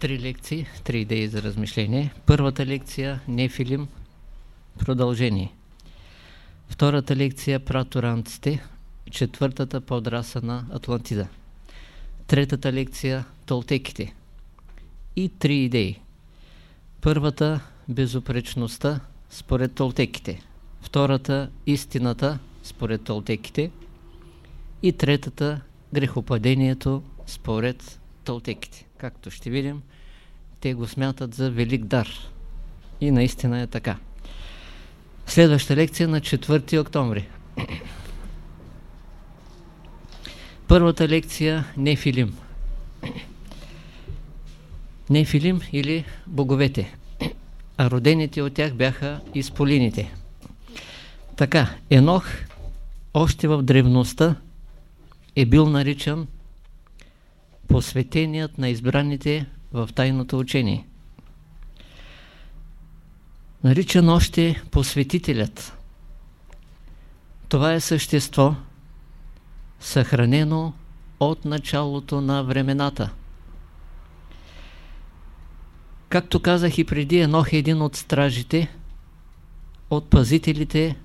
три лекции, три идеи за размишление. Първата лекция – Нефилим, продължение. Втората лекция – Праторанците, четвъртата подраса на Атлантида. Третата лекция – Толтеките. И три идеи. Първата – безопречността според толтеките. Втората – истината според толтеките. И третата – грехопадението според толтеките. Както ще видим, те го смятат за велик дар. И наистина е така. Следваща лекция на 4 октомври. Първата лекция – Нефилим. Нефилим или боговете. А родените от тях бяха изполините. Така, Енох още в древността е бил наричан посветеният на избраните в тайното учение. Наричан още посветителят. Това е същество, съхранено от началото на времената. Както казах и преди, Енох е един от стражите, от пазителите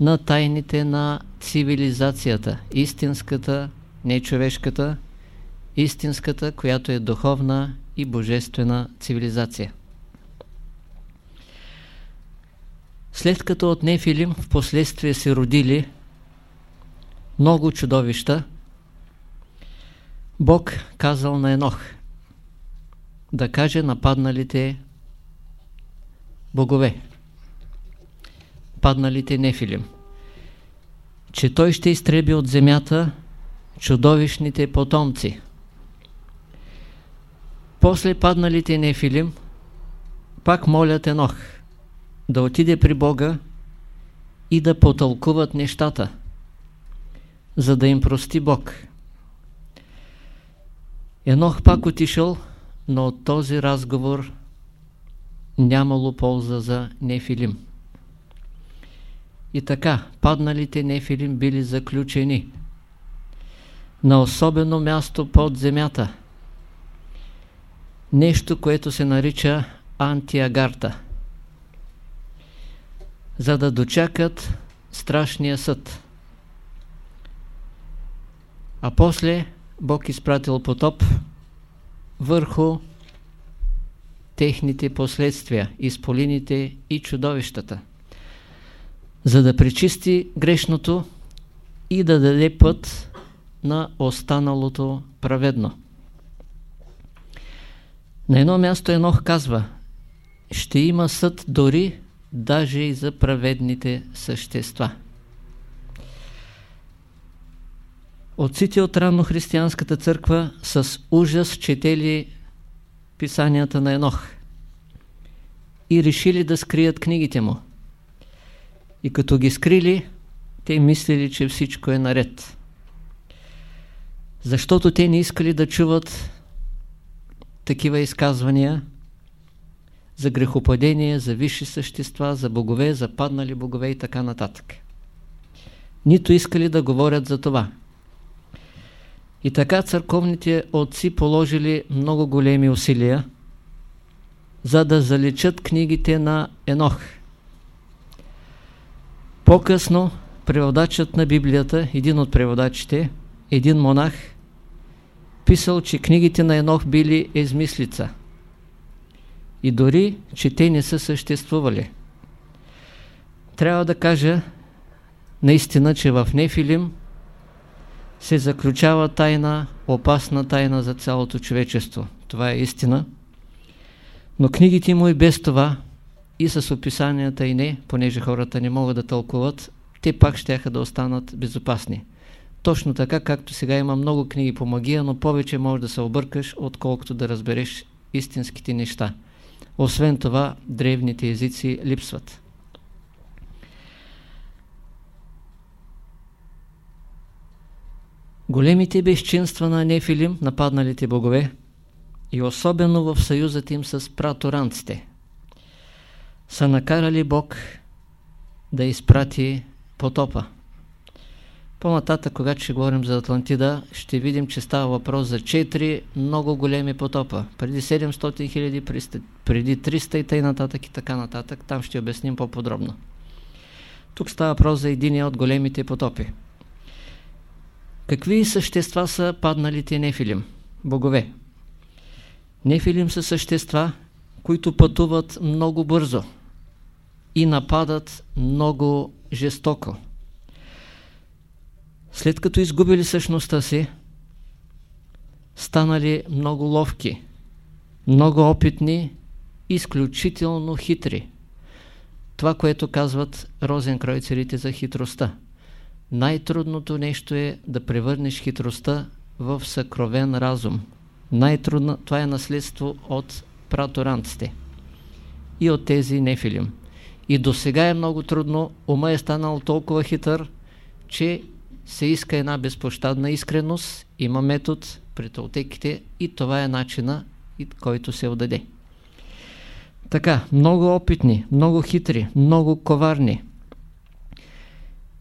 на тайните на цивилизацията, истинската, не човешката, истинската, която е духовна и божествена цивилизация. След като от Нефилим в последствие се родили много чудовища, Бог казал на Енох да каже нападналите богове, падналите Нефилим, че той ще изтреби от земята чудовищните потомци. После падналите Нефилим пак молят Енох да отиде при Бога и да потълкуват нещата, за да им прости Бог. Енох пак отишъл, но от този разговор нямало полза за Нефилим. И така, падналите Нефилим били заключени на особено място под земята. Нещо, което се нарича антиагарта. За да дочакат страшния съд. А после Бог изпратил потоп върху техните последствия, изполините и чудовищата, за да пречисти грешното и да даде път на останалото праведно. На едно място Енох казва, ще има съд дори даже и за праведните същества. Отците от ранно християнската църква с ужас четели писанията на Енох и решили да скрият книгите му. И като ги скрили, те мислили, че всичко е наред. Защото те не искали да чуват такива изказвания за грехопадение, за висши същества, за богове, за паднали богове и така нататък. Нито искали да говорят за това. И така църковните отци положили много големи усилия, за да заличат книгите на Енох. По-късно преводачът на Библията, един от преводачите, един монах, писал, че книгите на Енох били измислица. И дори, че те не са съществували. Трябва да кажа наистина, че в Нефилим се заключава тайна, опасна тайна за цялото човечество. Това е истина. Но книгите му и без това, и с описанията и не, понеже хората не могат да тълкуват, те пак ще да останат безопасни. Точно така, както сега има много книги по магия, но повече може да се объркаш, отколкото да разбереш истинските неща. Освен това, древните езици липсват. Големите безчинства на Нефилим, нападналите богове, и особено в съюзът им с праторанците, са накарали Бог да изпрати потопа. По-нататък, когато ще говорим за Атлантида, ще видим, че става въпрос за 4 много големи потопа. Преди 700 хиляди, преди 300 и нататък и така нататък. Там ще обясним по-подробно. Тук става въпрос за един от големите потопи. Какви същества са падналите нефилим? Богове. Нефилим са същества, които пътуват много бързо и нападат много жестоко. След като изгубили същността си, станали много ловки, много опитни, изключително хитри. Това, което казват розенкройцерите за хитростта. Най-трудното нещо е да превърнеш хитростта в съкровен разум. Най-трудно, това е наследство от праторанците и от тези нефилим. И до сега е много трудно, ума е станал толкова хитър, че се иска една безпощадна искреност, има метод при толтеките и това е начина, който се отдаде. Така, много опитни, много хитри, много коварни.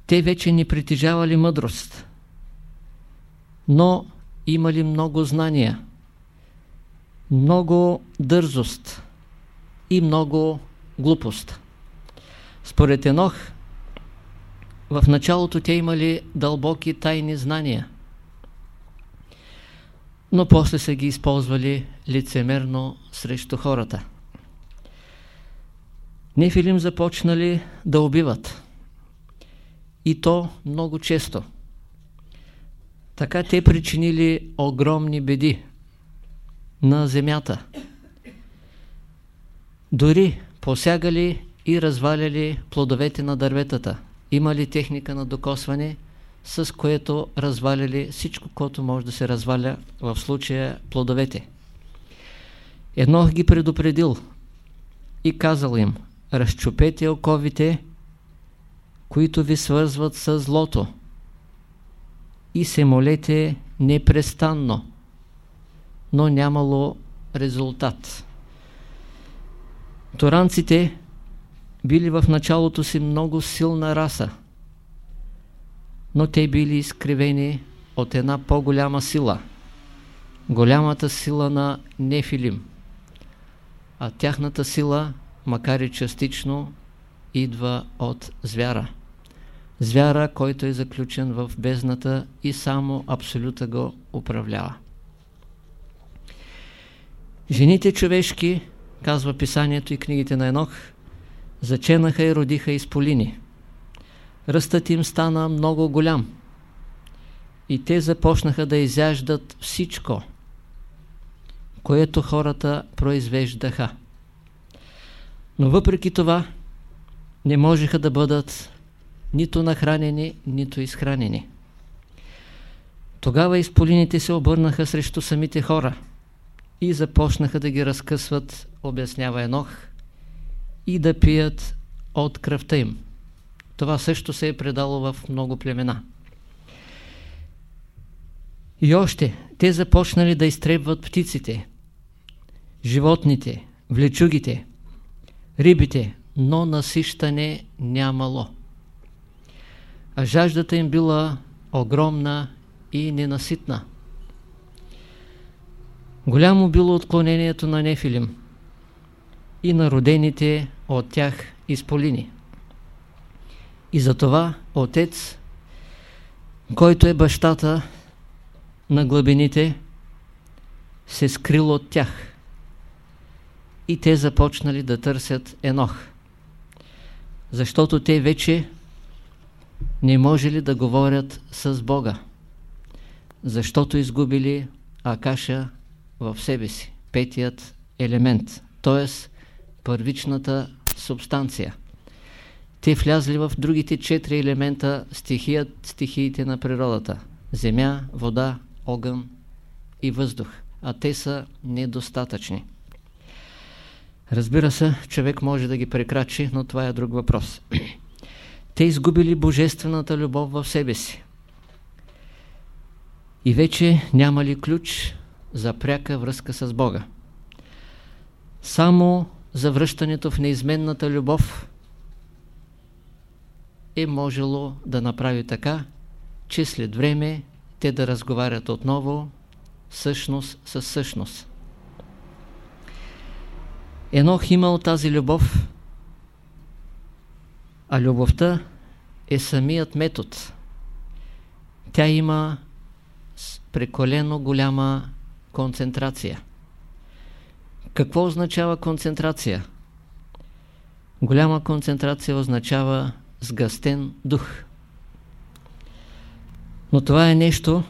Те вече не притежавали мъдрост, но имали много знания, много дързост и много глупост. Според Енох, в началото те имали дълбоки тайни знания, но после са ги използвали лицемерно срещу хората. Нефилим започнали да убиват. И то много често. Така те причинили огромни беди на земята. Дори посягали и разваляли плодовете на дърветата. Имали техника на докосване, с което разваляли всичко, което може да се разваля, в случая плодовете. Едно ги предупредил и казал им, разчупете оковите, които ви свързват с злото и се молете непрестанно, но нямало резултат. Торанците били в началото си много силна раса, но те били изкривени от една по-голяма сила, голямата сила на Нефилим, а тяхната сила, макар и частично, идва от звяра. Звяра, който е заключен в бездната и само Абсолюта го управлява. Жените човешки, казва писанието и книгите на Енох, заченаха и родиха изполини. Ръстът им стана много голям и те започнаха да изяждат всичко, което хората произвеждаха. Но въпреки това не можеха да бъдат нито нахранени, нито изхранени. Тогава изполините се обърнаха срещу самите хора и започнаха да ги разкъсват, обяснява Енох, и да пият от кръвта им. Това също се е предало в много племена. И още, те започнали да изтребват птиците, животните, влечугите, рибите, но насищане нямало. А жаждата им била огромна и ненаситна. Голямо било отклонението на Нефилим и на родените от тях изполини. И затова отец, който е бащата на глъбините, се скрил от тях. И те започнали да търсят Енох. Защото те вече не можели да говорят с Бога. Защото изгубили Акаша в себе си. Петият елемент. т.е първичната субстанция. Те влязли в другите четири елемента стихият, стихиите на природата. Земя, вода, огън и въздух. А те са недостатъчни. Разбира се, човек може да ги прекрачи, но това е друг въпрос. Те изгубили божествената любов в себе си. И вече няма ли ключ за пряка връзка с Бога. Само за връщането в неизменната любов е можело да направи така, че след време те да разговарят отново същност със същност. Енох имал тази любов, а любовта е самият метод. Тя има прекалено голяма концентрация. Какво означава концентрация? Голяма концентрация означава сгъстен дух. Но това е нещо,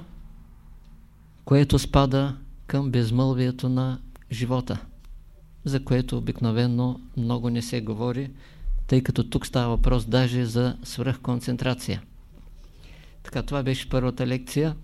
което спада към безмълвието на живота, за което обикновено много не се говори, тъй като тук става въпрос даже за свръхконцентрация. Така, това беше първата лекция.